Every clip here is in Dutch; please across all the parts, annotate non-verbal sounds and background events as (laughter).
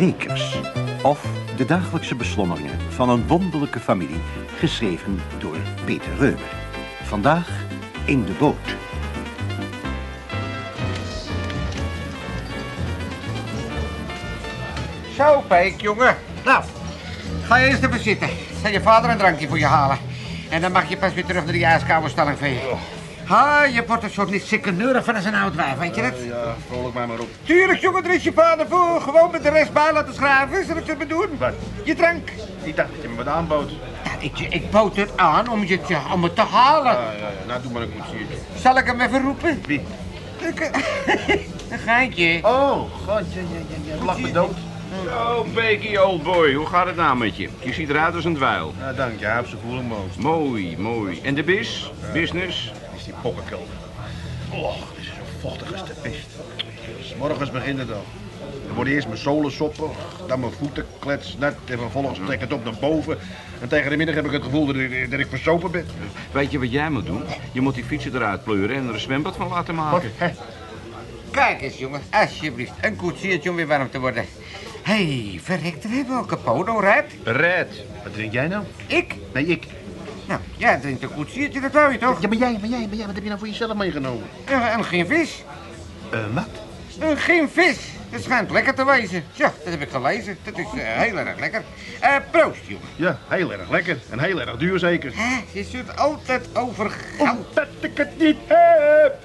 Brekers. Of de dagelijkse beslommeringen van een wonderlijke familie. Geschreven door Peter Reumer. Vandaag in de boot. Zo, Peek, jongen. Nou, ga je eerst even zitten. Zal je vader een drankje voor je halen. En dan mag je pas weer terug naar die ijskoude stalling vegen. Ha, je wordt een soort niet sikkeneurig van als een oud wijf, weet je dat? Ja, vrolijk mij maar op. Tuurlijk, jongen, er is je vader voor. Gewoon met de rest bij laten schrijven. Zal ik dat maar doen? Wat? Je drank. Ik dacht dat je me wat aanbood. Ja, ik, ik bood het aan om, je te, om het te halen. Ja, ja, ja. Nou, doe maar een koetsiertje. Zal ik hem even roepen? Wie? Ik, (laughs) een geintje. Oh, god, ja, ja, ja, ja. Lach me dood. Zo, old boy, hoe gaat het nou met je? Je ziet eruit als een dwijl. Nou, dank je. Zijn voeling moos. Mooi, mooi. En de bis? Business? Die pokkenkelder. Och, dit is zo vochtig als de pest. S Morgens begint het al. Dan worden eerst mijn zolen soppen, dan mijn voeten kletsnat en vervolgens trek ik het op naar boven. En tegen de middag heb ik het gevoel dat ik, dat ik versopen ben. Weet je wat jij moet doen? Je moet die fietsen eruit pleuren en er een zwembad van laten maken. Hè? Kijk eens, jongen. Alsjeblieft. Een koetsiertje om weer warm te worden. Hé, hey, verrek, daar hebben we ook een Capono, rijdt. Red. Wat drink jij nou? Ik? Nee, ik. Nou, jij drinkt een koetsiertje, dat wou je toch? Ja, maar jij, maar jij, maar jij, wat heb je nou voor jezelf meegenomen? Ja, en geen vis. Eh, wat? Een geen vis. Dat schijnt lekker te wezen. Ja, dat heb ik gelezen. Dat is eh, heel erg lekker. Eh, proost, jongen. Ja, heel erg lekker. En heel erg duur zeker. Hè, je zult altijd over geld. Omdat ik het niet heb.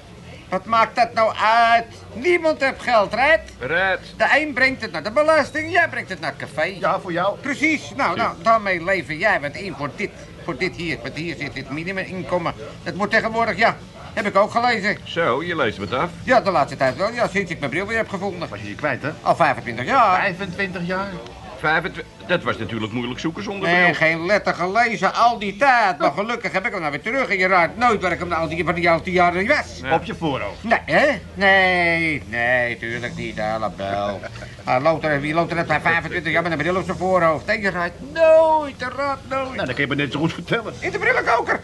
Wat maakt dat nou uit? Niemand heeft geld, rijdt. Red. De een brengt het naar de belasting, jij brengt het naar het café. Ja, voor jou. Precies. Nou, nou, daarmee leven jij wat in voor dit, voor dit hier. Want hier zit dit minimuminkomen. Dat moet tegenwoordig, ja. Heb ik ook gelezen. Zo, je leest wat af. Ja, de laatste tijd wel. Ja, sinds ik mijn bril weer heb gevonden. Was je je kwijt, hè? Al 25 jaar. 25 jaar. 25. Dat was natuurlijk moeilijk zoeken zonder Nee, bril. geen letter gelezen al die tijd. Maar gelukkig heb ik hem nou weer terug. En je raadt nooit waar ik hem nou al die, van die, al die jaren niet was. Ja. Op je voorhoofd. Nee, hè? Nee, nee, tuurlijk niet, Annabel. Hij (laughs) loopt er, wie loopt er net bij 25 jaar met een bril op zijn voorhoofd? En je raadt nooit, je raadt nooit. Nou, dat kan je me net zo goed vertellen. In de brillenkoker.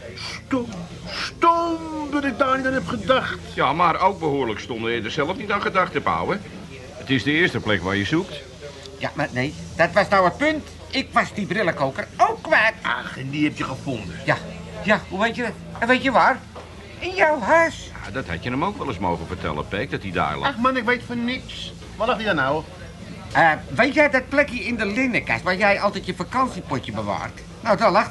Stom. Stom dat ik daar niet aan heb gedacht. Ja, maar ook behoorlijk stom dat je er zelf niet aan gedacht hebt, ouwe. Het is de eerste plek waar je zoekt. Ja, maar nee, dat was nou het punt. Ik was die brillenkoker ook kwijt. Ach, en die heb je gevonden. Ja, ja, hoe weet je dat? En weet je waar? In jouw huis. Ja, dat had je hem ook wel eens mogen vertellen, Peek, dat hij daar lag. Ach man, ik weet van niks. Waar lag die dan nou? Eh, weet jij dat plekje in de linnenkast waar jij altijd je vakantiepotje bewaart? Nou, daar lag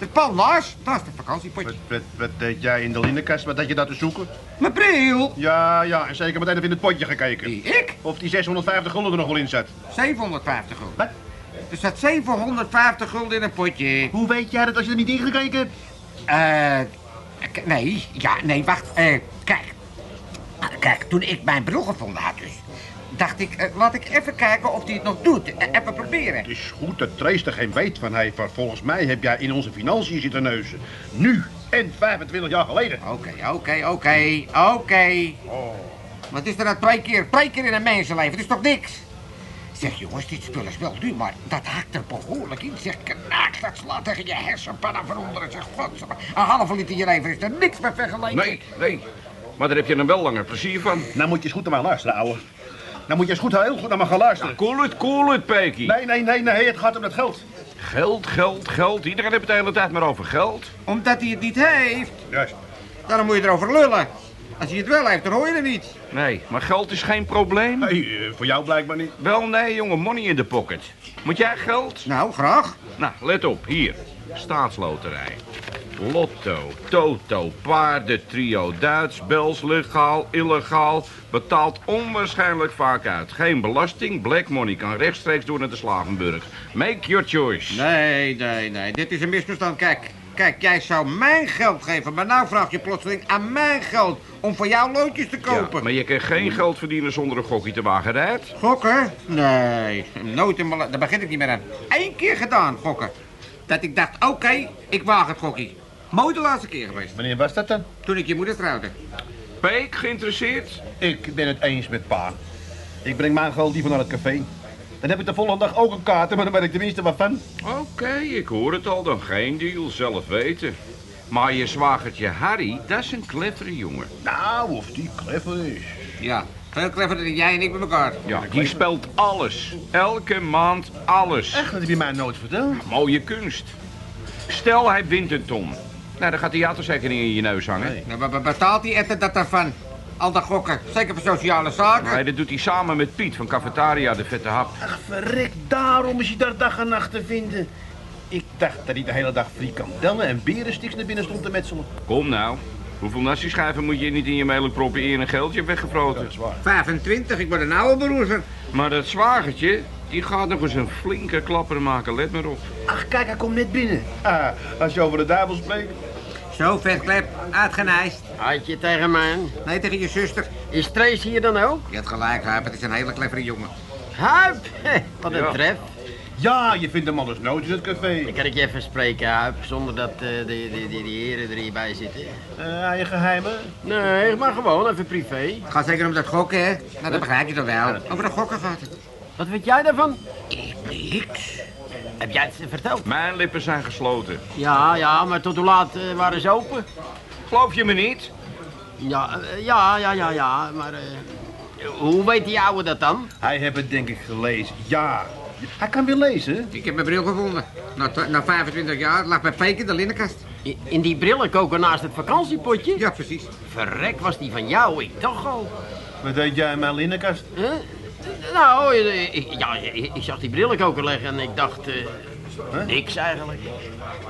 die. De pal naast, naast het vakantiepotje. Wat, wat, wat deed jij in de linnenkast? Wat had je daar te zoeken? Mijn bril. Ja, ja, en zeker meteen even in het potje gekeken. Die ik? Of die 650 gulden er nog wel in zat. 750 gulden. Wat? Er staat 750 gulden in een potje. Hoe weet jij dat als je er niet in gekeken hebt? Eh, nee, ja, nee, wacht. Eh, kijk. Kijk, toen ik mijn bril gevonden had dus, dacht ik, eh, laat ik even kijken of hij het nog doet. Eh, even proberen. Het is goed dat Trace er geen weet van heeft, maar volgens mij heb jij in onze financiën zitten neuzen. Nu en 25 jaar geleden. Oké, oké, oké, oké. Oh. Wat is er nou twee keer, twee keer in een mensenleven? Het is toch niks? Zeg jongens, dit spul is wel duur, maar dat haakt er behoorlijk in. Zeg, knaak, dat slaat tegen je hersenpannen van onderen. Zeg, godsamme, een halve liter je leven is er niks mee vergeleken. Nee, nee. Maar daar heb je dan wel langer plezier van. Nou moet je eens goed naar mij luisteren, ouwe. Nou moet je eens goed, heel goed naar me gaan luisteren. Cool het, cool het, Peekie. Nee, nee, nee, nee, het gaat om dat geld. Geld, geld, geld. Iedereen heeft het de hele tijd maar over geld. Omdat hij het niet heeft, Juist. daarom moet je erover lullen. Als hij het wel heeft, dan hoor je er niet. Nee, maar geld is geen probleem. Nee, eh, voor jou blijkbaar niet. Wel, nee, jongen, money in de pocket. Moet jij geld? Nou, graag. Nou, let op, hier. Staatsloterij. Lotto, Toto, paardentrio, Duits, Bels, legaal, illegaal. Betaalt onwaarschijnlijk vaak uit. Geen belasting, black money kan rechtstreeks door naar de Slavenburg. Make your choice. Nee, nee, nee, dit is een misverstand. Kijk, kijk, jij zou mijn geld geven, maar nou vraag je plotseling aan mijn geld om voor jou loodjes te Ja, kopen. maar je kan geen geld verdienen zonder een gokje te wagen, rijdt. Gokken? Nee, nooit in Daar begin ik niet meer aan. Eén keer gedaan, gokken. Dat ik dacht, oké, ik waag het gokkie. Mooi de laatste keer geweest. Wanneer was dat dan? Toen ik je moeder trouwde. Peek, geïnteresseerd? Ik ben het eens met pa. Ik breng mijn geld liever naar het café. Dan heb ik de volgende dag ook een kaart, maar dan ben ik tenminste wat van. Oké, ik hoor het al, dan geen deal, zelf weten. Maar je zwagertje Harry, dat is een clevere jongen. Nou, of die clever is. Ja, Veel cleverder dan jij en ik met elkaar. Ja, die speelt alles. Elke maand alles. Echt, dat heb je mij nooit verteld. Mooie kunst. Stel, hij wint een ton. Nou, dan gaat de theaterzekerning in je neus hangen. Nee. Nou, betaalt die etter dat daarvan? Al dat gokken, zeker voor sociale zaken. Nee, dat doet hij samen met Piet van Cafetaria, de vette hap. Ach, verrek, daarom is hij daar dag en nacht te vinden. Ik dacht dat hij de hele dag frikandellen en berensticks naar binnen stond te metselen. Kom nou. Hoeveel nasi-schijven moet je niet in je mailen proppen eer een geldje hebt weggefroten? is waar. 25, ik word een oude beroezer. Maar dat zwagertje, die gaat nog eens een flinke klapper maken, let maar op. Ach, kijk, hij komt net binnen. Ah, als je over de duivel spreekt. Zo, vetklep, uitgenijst. Had je tegen mij? Nee, tegen je zuster. Is Trace hier dan ook? Je hebt gelijk, Huip. Het is een hele clevere jongen. Huip! (laughs) Wat een Ja. tref. Ja, je vindt hem alles nooit in het café. Dan kan ik je even spreken, Huip, zonder dat eh die, die, die, die heren er hierbij zitten. Eh, je geheimen? Nee, maar gewoon even privé. Het gaat zeker om dat gokken, hè? Nou, dat begrijp je toch wel. Over de gokken gaat het. Wat weet jij daarvan? Ik niks. Heb jij het verteld? Mijn lippen zijn gesloten. Ja, ja, maar tot hoe laat eh, waren ze open? Geloof je me niet? Ja, eh, ja, ja, ja, ja, maar... eh, hoe weet die ouwe dat dan? Hij heeft het denk ik gelezen. Ja. Hij kan weer lezen. Ik heb mijn bril gevonden. Na, na 25 jaar lag bij Peek in de linnenkast. In die brillenkoker naast het vakantiepotje? Ja, precies. Verrek, was die van jou? Ik toch al. Wat deed jij in mijn linnenkast? Huh? Nou, eh, ik, ja, ik, ik zag die brillenkoker leggen en ik dacht... eh, Huh? niks eigenlijk.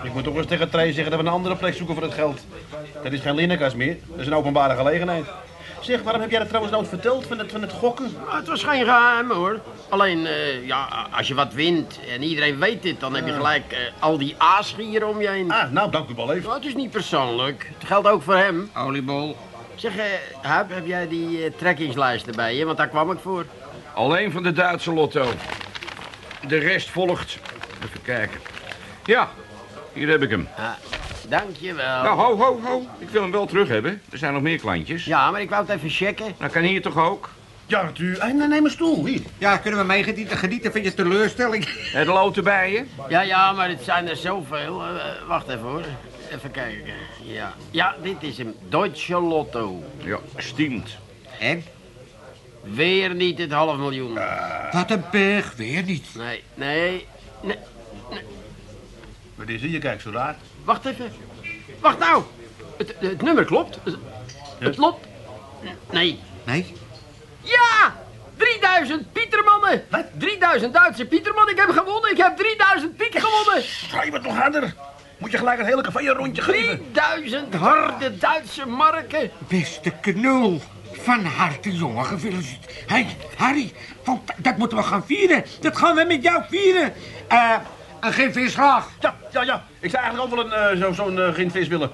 Ik moet toch eens tegen Trey zeggen dat we een andere plek zoeken voor het geld. Dat is geen linnenkast meer. Dat is een openbare gelegenheid. Zeg, waarom heb jij dat trouwens nooit verteld van het, van het gokken? Maar het was geen geheim hoor. Alleen, eh, ja, als je wat wint en iedereen weet dit, dan heb je gelijk eh, al die aasgieren om je heen. Ah, nou, dank u wel even. Nou, het is niet persoonlijk. Het geldt ook voor hem. Oliebol. Zeg, Huip, heb jij die trekkingslijst erbij je? Want daar kwam ik voor. Alleen van de Duitse lotto. De rest volgt. Even kijken. Ja, hier heb ik hem. Ah, dankjewel. Nou, ho, ho, ho. Ik wil hem wel terug hebben. Er zijn nog meer klantjes. Ja, maar ik wou het even checken. Nou, kan hier toch ook? Ja, natuurlijk. Hey, neem een stoel, hier. Ja, kunnen we meegenieten genieten van je teleurstelling? Het loten bij je? Ja, ja, maar het zijn er zoveel. Eh, wacht even hoor. Even kijken. Ja. ja, dit is hem. Deutsche Lotto. Ja, stiemt. En? Weer niet het half miljoen. Wat een berg, weer niet. Nee, nee, nee. Wat is het? Je kijkt zo raar. Wacht even. Wacht nou. Het, het nummer klopt. Het, het lot. Nee. Nee? Ja! 3000 Pietermannen! Wat? 3000 Duitse Pieterman, ik heb gewonnen! Ik heb 3000 piek gewonnen! Schrijf het nog harder. Moet je gelijk het hele café een rondje geven. 3000 harde Duitse marken! Beste knul. Van harte, jongen, gefeliciteerd. Hé, hey, Harry, dat moeten we gaan vieren. Dat gaan we met jou vieren. Eh, een geen vis graag. Ja, ja, ja. Ik zou eigenlijk ook wel een, eh, zo- zo'n eh ginvis willen.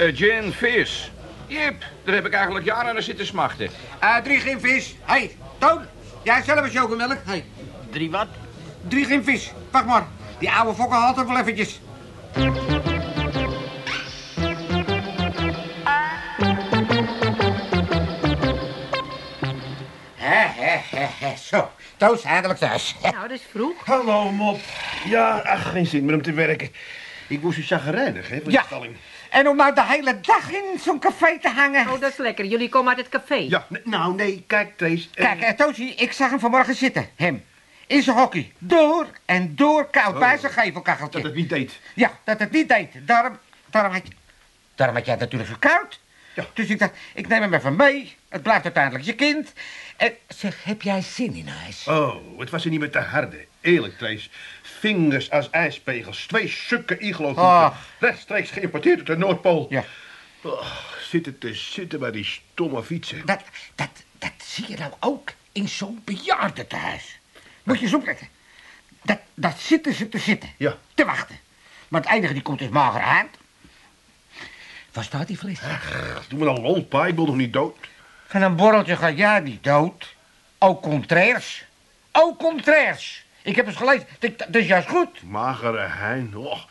Uh, gin, vis. Jip, daar heb ik eigenlijk jaren aan zitten smachten. Eh, drie geen vis. Hé, hey, Toon, jij zelf een chocomelk? Hé, hey, Drie wat? drie geen vis. Wacht maar, die oude fokker haalt er wel eventjes. Zo, Toos, eindelijk thuis. Nou, dat is vroeg. Hallo, mop. Ja, ach, geen zin meer om te werken. Ik was zo chagrijnig, hè, van Ja. de stalling. En om nou de hele dag in zo'n café te hangen. Oh, dat is lekker. Jullie komen uit het café. Ja, nou, nee, kijk, Trace. eh, Kijk, eh, Toosie, ik zag hem vanmorgen zitten, hem. In zijn hockey. Door en door koud bij zijn gevelkacheltje. dat het niet deed. Ja, dat het niet deed. Daarom, daarom, had, je, daarom had jij het natuurlijk koud. Ja. Dus ik dacht, ik neem hem even mee. Het blijft uiteindelijk je kind. En zeg, heb jij zin in huis? Oh, het was er niet meer te harde. Eerlijk, Trace. Vingers als ijspegels. Twee sukke iglo Ah. Rechtstreeks geïmporteerd uit de Noordpool. Ja. Oh, zitten te zitten bij die stomme fietsen. Dat, dat, dat zie je nou ook in zo'n bejaardentehuis. Moet je eens opletten. Dat, dat zitten ze te zitten. Ja. Te wachten. Maar het enige die komt is mager uit. Waar staat die vlees? Doe me dan lol, pa. Ik wil nog niet dood. Van een borreltje gaat jij niet dood. Au contraires. Au contraires. Ik heb eens gelezen. Dat, is juist goed. Magere hein. Och.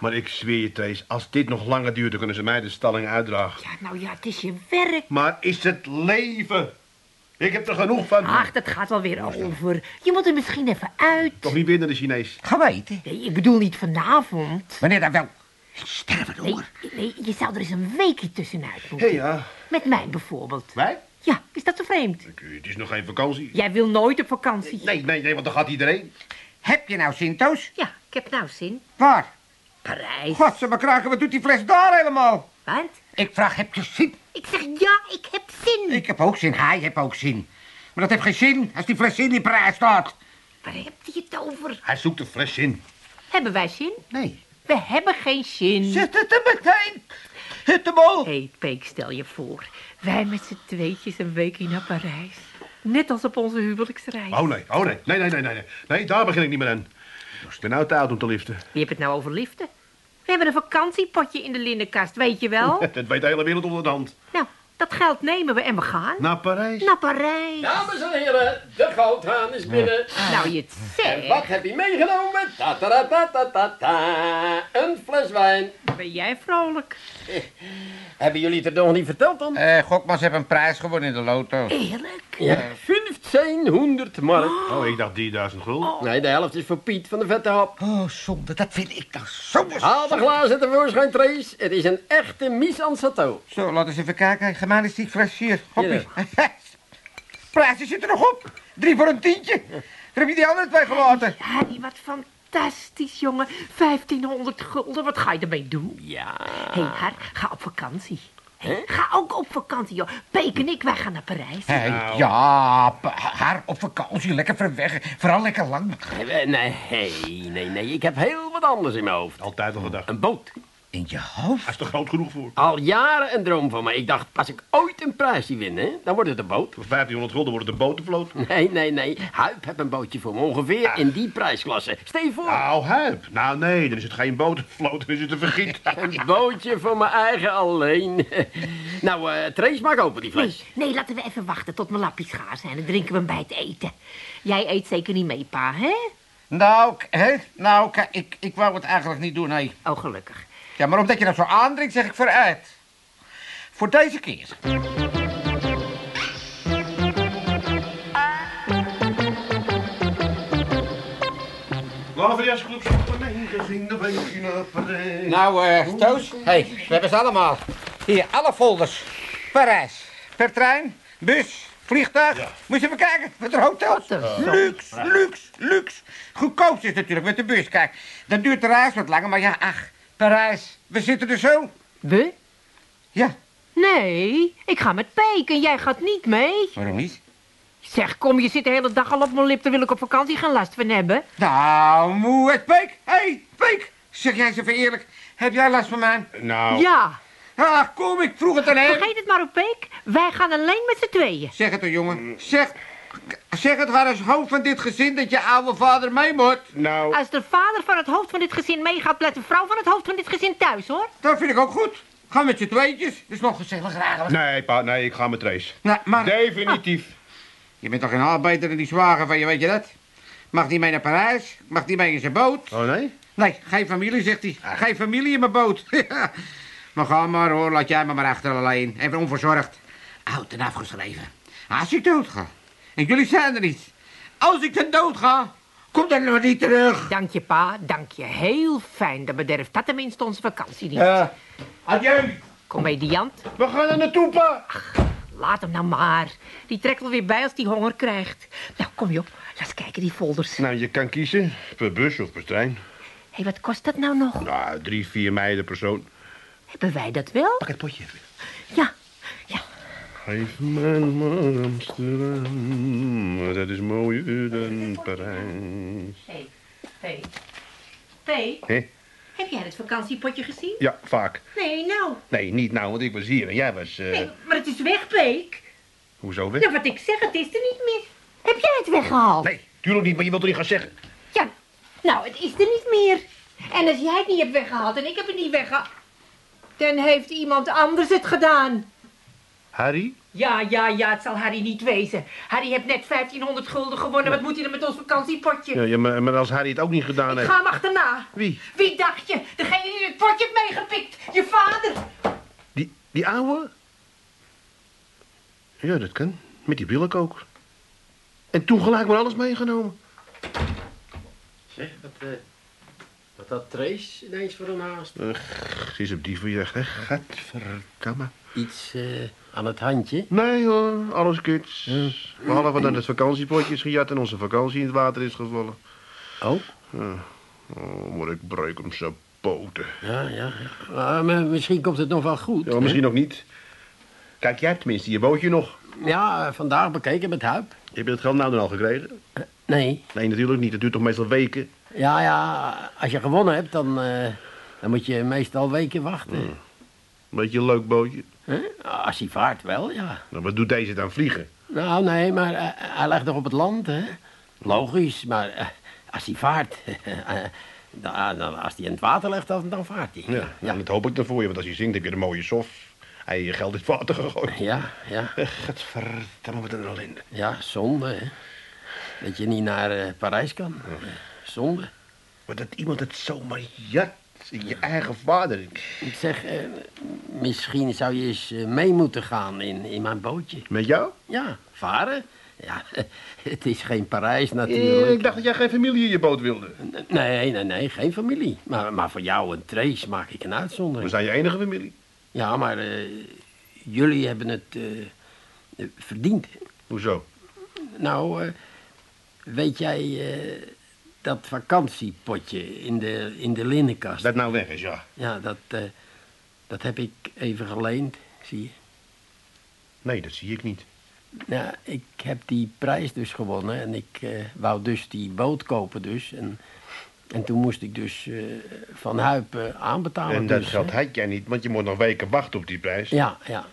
Maar ik zweer je, Trace, als dit nog langer duurt, dan kunnen ze mij de stalling uitdragen. Ja, nou ja, het is je werk. Maar is het leven? Ik heb er genoeg van. Ach, dat gaat wel weer over. Je moet er misschien even uit. Toch niet weer naar de Chinees. Ga weten. Nee, ik bedoel niet vanavond. Wanneer dan wel? Sterven Nee, hoor. nee, je zou er eens een weekje tussenuit moeten. Hé, ja. Met mij bijvoorbeeld. Wij? Ja, is dat zo vreemd? Het is nog geen vakantie. Jij wil nooit op vakantie. Nee, nee, nee, want dan gaat iedereen. Heb je nou zin, Toos? Ja, ik heb nou zin. Waar? Parijs. God, ze me kraken, wat doet die fles daar helemaal? Wat? Ik vraag, heb je zin? Ik zeg ja, ik heb zin. Ik heb ook zin, hij heeft ook zin. Maar dat heeft geen zin als die fles in die prijs staat. Waar hebt hij het over? Hij zoekt een fles in. Hebben wij zin? Nee. We hebben geen zin. Zet het er meteen. Hit de bol. Hé, hey, Peek, stel je voor. Wij met z'n tweetjes een weekje naar Parijs. Net als op onze huwelijksreis. Oh nee, oh nee. Nee, nee, nee, nee. Nee, nee daar begin ik niet meer aan. Ik ben nou te oud om te liften. Wie hebt het nou over liften? We hebben een vakantiepotje in de linnenkast, weet je wel? (laughs) Dat weet de hele wereld onder de hand. nou, dat geld nemen we en we gaan. Naar Parijs? Naar Parijs. Dames en heren, de goudhaan is binnen. Nou, je het En wat zegt. heb je meegenomen? Ta ta ta ta ta ta ta. Een fles wijn. Ben jij vrolijk? Hebben jullie het er nog niet verteld dan? Eh, Gokmans heeft een prijs gewonnen in de loto. Eerlijk? Ja, 1500 mark. Oh, ik dacht 3000 gulden. Nee, de helft is voor Piet van de vette hap. Oh, zonde, dat vind ik toch zo... Haal de glazen tevoorschijn, Trace. Het is een echte mise en château. Zo, laat eens even kijken. Gemaan is die fles hier. Hoppie. Prijsje zit er nog op. Drie voor een tientje. Daar heb je die andere twee gelaten. Harry, wat fantastisch, jongen. 1500 gulden, wat ga je ermee doen? Ja. Hé, hey, Har, ga op vakantie. Ga ook op vakantie, joh. Peek en ik, wij gaan naar Parijs. Hey, ja, pa- haar op vakantie. Lekker ver weg. Vooral lekker lang. Eh, Nee, nee, nee. Ik heb heel wat anders in mijn hoofd. Altijd al gedacht. Een boot. In je hoofd? Hij is er groot genoeg voor. Al jaren een droom van me. Ik dacht, als ik ooit een prijsje win, hè, dan wordt het een boot. Voor 1500 gulden wordt het een botenvloot. Nee, nee, nee. Huip heeft een bootje voor me. Ongeveer in die prijsklasse. Stel je voor. Nou, huip. Nou, nee, dan is het geen botenvloot, dan is het een vergiet. (laughs) Een bootje voor mijn eigen alleen. (laughs) nou, eh Trace, maak open die Nee, fles. nee, laten we even wachten tot mijn lapjes gaar zijn. Dan drinken we hem bij het eten. Jij eet zeker niet mee, pa, hè? Nou, hè? Nou, kijk, ik, ik wou het eigenlijk niet doen, nee. Oh, gelukkig. Ja, maar omdat je dat zo aandringt, zeg ik vooruit. Voor deze keer. Parijs. Nou, eh, Toos. hey, we hebben ze allemaal. Hier, alle folders. Parijs. Per trein, bus, vliegtuig. Moet je even kijken, met de hotels. Luxe, luxe, luxe. Goedkoopst is natuurlijk met de bus. Kijk, dan duurt de reis wat langer, maar ja, ach, Parijs. We zitten er zo. We? Ja, Nee, ik ga met Peek en jij gaat niet mee. waarom niet? Zeg, kom, je zit de hele dag al op mijn lip. Dan wil ik op vakantie geen last van hebben. Nou, moe het Peek. Hé, hey, Peek. Zeg jij eens even eerlijk, heb jij last van mij? Nou, Ja, Ah, kom, ik vroeg het aan hem. vergeet het maar op Peek. Wij gaan alleen met z'n tweeën. Zeg het toch, jongen. Zeg, zeg het maar als hoofd van dit gezin dat je oude vader mee moet. nou, Als de vader van het hoofd van dit gezin meegaat, blijft de vrouw van het hoofd van dit gezin thuis, hoor. Dat vind ik ook goed. Ga met je tweetjes. Dat is nog gezellig eigenlijk. nee, pa, nee, ik ga met Trace. Nou, maar Definitief. je bent toch geen arbeider in die zwager van je, weet je dat? Mag die mee naar Parijs? Mag die mee in zijn boot? Oh, nee? Nee, geen familie, zegt hij. Geen familie in mijn boot. (laughs) maar ga maar hoor, laat jij me maar achter alleen. Even onverzorgd. Oud en afgeschreven. Als ik dood ga. En jullie zijn er niet. Als ik dan dood ga, kom dan nog niet terug. Dank je, pa. Dank je. Heel fijn. Dan bederft dat tenminste onze vakantie niet. Ja. Adieu. Comediant, We gaan er naartoe, pa. laat hem nou maar. Die trekt wel weer bij als hij honger krijgt. Nou, kom je op. Laat eens kijken, die folders. Nou, je kan kiezen. Per bus of per trein. Hé, wat kost dat nou nog? Nou, drie, vier meiden persoon. Hebben wij dat wel? Pak het potje even. Ja. Geef me maar Amsterdam. Dat is mooier dan Parijs. Hé, hé. Hé, Hé? heb jij het vakantiepotje gezien? Ja, vaak. Nee, nou. Nee, niet nou, want ik was hier en jij was... eh, Nee, maar het is weg, Peek. Hoezo weg? Ja, wat ik zeg, het is er niet meer. Heb jij het weggehaald? Nee, tuurlijk niet, maar je wilt er niet gaan zeggen. Ja, nou, het is er niet meer. En als jij het niet hebt weggehaald en ik heb het niet weggehaald... dan heeft iemand anders het gedaan. Harry? Ja, ja, ja, het zal Harry niet wezen. Harry heeft net 1500 gulden gewonnen. Wat moet hij dan met ons vakantiepotje? Ja, ja maar, maar als Harry het ook niet gedaan Ik heeft... ga hem achterna. Wie? Wie dacht je? Degene die het potje heeft meegepikt. Je vader. Die, die ouwe? Ja, dat kan. Met die billenkoker. En toen gelijk maar alles meegenomen. Zeg, wat, eh, Wat dat Trace ineens voor een haast. Ze is op die verjaardag, hè? Gadverdamme. Iets eh, aan het handje. Nee hoor, alles kuts. Behalve dat het vakantiepotje is gejat en onze vakantie in het water is gevallen. Oh? Oh, moet ik breuk om zijn poten. Ja, ja. ja. Maar misschien komt het nog wel goed. Ja, misschien ook niet. Kijk, jij hebt tenminste je bootje nog. Ja, eh, vandaag bekeken met Huip. Heb je het geld nou dan al gekregen? Nee. Nee, natuurlijk niet. Dat duurt toch meestal weken? Ja, ja, als je gewonnen hebt, dan, eh, dan moet je meestal weken wachten. Een beetje een leuk bootje. Als hij vaart wel, ja. Nou, wat doet deze dan vliegen? Nou, nee, maar eh, hij ligt nog op het land, hè. Logisch, maar eh, als hij vaart... (laughs) eh, dan, dan- als hij in het water ligt, dan, dan vaart hij. Ja, ja. dat hoop ik dan voor je, want als je zingt heb je een mooie sof. Hij je geld in het water gegooid. Ja, ja, Gadverdamme, wat een ellende. ja, zonde, hè. Dat je niet naar eh, Parijs kan. Zonde. Maar dat iemand het zomaar jat. Je eigen vader. Ik zeg, eh, misschien zou je eens eh, mee moeten gaan in, in mijn bootje. Met jou? Ja, varen? Ja, (laughs) het is geen Parijs Eh, natuurlijk. ik dacht dat jij geen familie in je boot wilde. Nee, nee, nee, geen familie. Maar, maar voor jou en Trace maak ik een We uitzondering. zijn je enige familie. Ja, maar eh, jullie hebben het eh, eh, verdiend. Hoezo? Nou, eh, weet jij eh, dat vakantiepotje in de, in de linnenkast? Dat nou weg is, ja. Ja, dat, eh, dat heb ik even geleend, zie je. Nee, dat zie ik niet. Ja, ik heb die prijs dus gewonnen en ik eh, wou dus die boot kopen dus. En, en toen moest ik dus eh, van Huip eh, aanbetalen. en dat dus, geld had jij niet, want je moet nog weken wachten op die prijs. Ja, ja.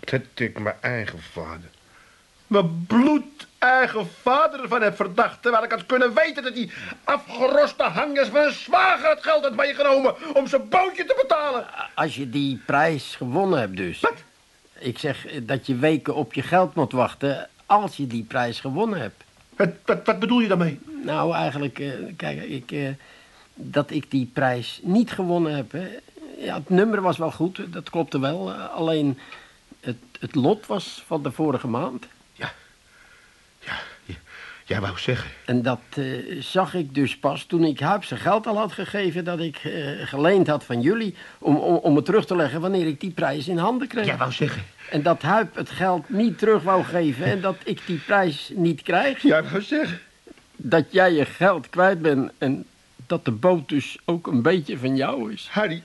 Dat ik mijn eigen vader. Mijn bloed eigen vader ervan heb verdacht. Terwijl ik had kunnen weten dat die afgeroste hangers van een zwager het geld had meegenomen om zijn bootje te betalen. Als je die prijs gewonnen hebt dus. Wat? Ik zeg eh, dat je weken op je geld moet wachten als je die prijs gewonnen hebt. Wat, wat, wat bedoel je daarmee? Nou, eigenlijk, eh, kijk, ik, eh, dat ik die prijs niet gewonnen heb. Hè. Ja, het nummer was wel goed, dat klopte wel. alleen het, het lot was van de vorige maand. Jij wou zeggen. En dat eh, zag ik dus pas toen ik Huip zijn geld al had gegeven... dat ik eh, geleend had van jullie om, om, om het terug te leggen wanneer ik die prijs in handen kreeg. Jij wou zeggen. En dat Huip het geld niet terug wou geven en dat ik die prijs niet krijg. Jij wou zeggen. Dat jij je geld kwijt bent en dat de boot dus ook een beetje van jou is. Harry,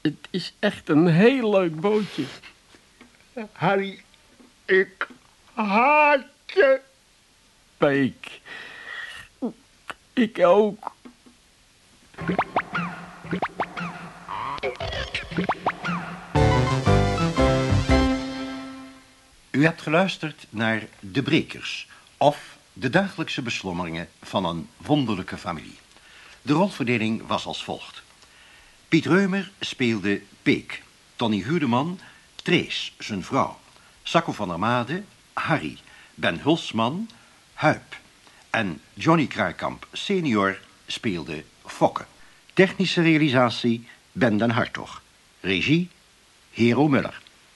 Het is echt een heel leuk bootje. Harry, ik haat je. Peek. Ik ook. U hebt geluisterd naar De Brekers, of de dagelijkse beslommeringen van een wonderlijke familie. De rolverdeling was als volgt. Piet Reumer speelde Peek, Tony Huurdeman, Trees, zijn vrouw, Sacco van der Made, Harry, Ben Hulsman, Huip en Johnny Kraaikamp senior speelde Fokke. Technische realisatie Ben den Hartog. Regie Hero Muller.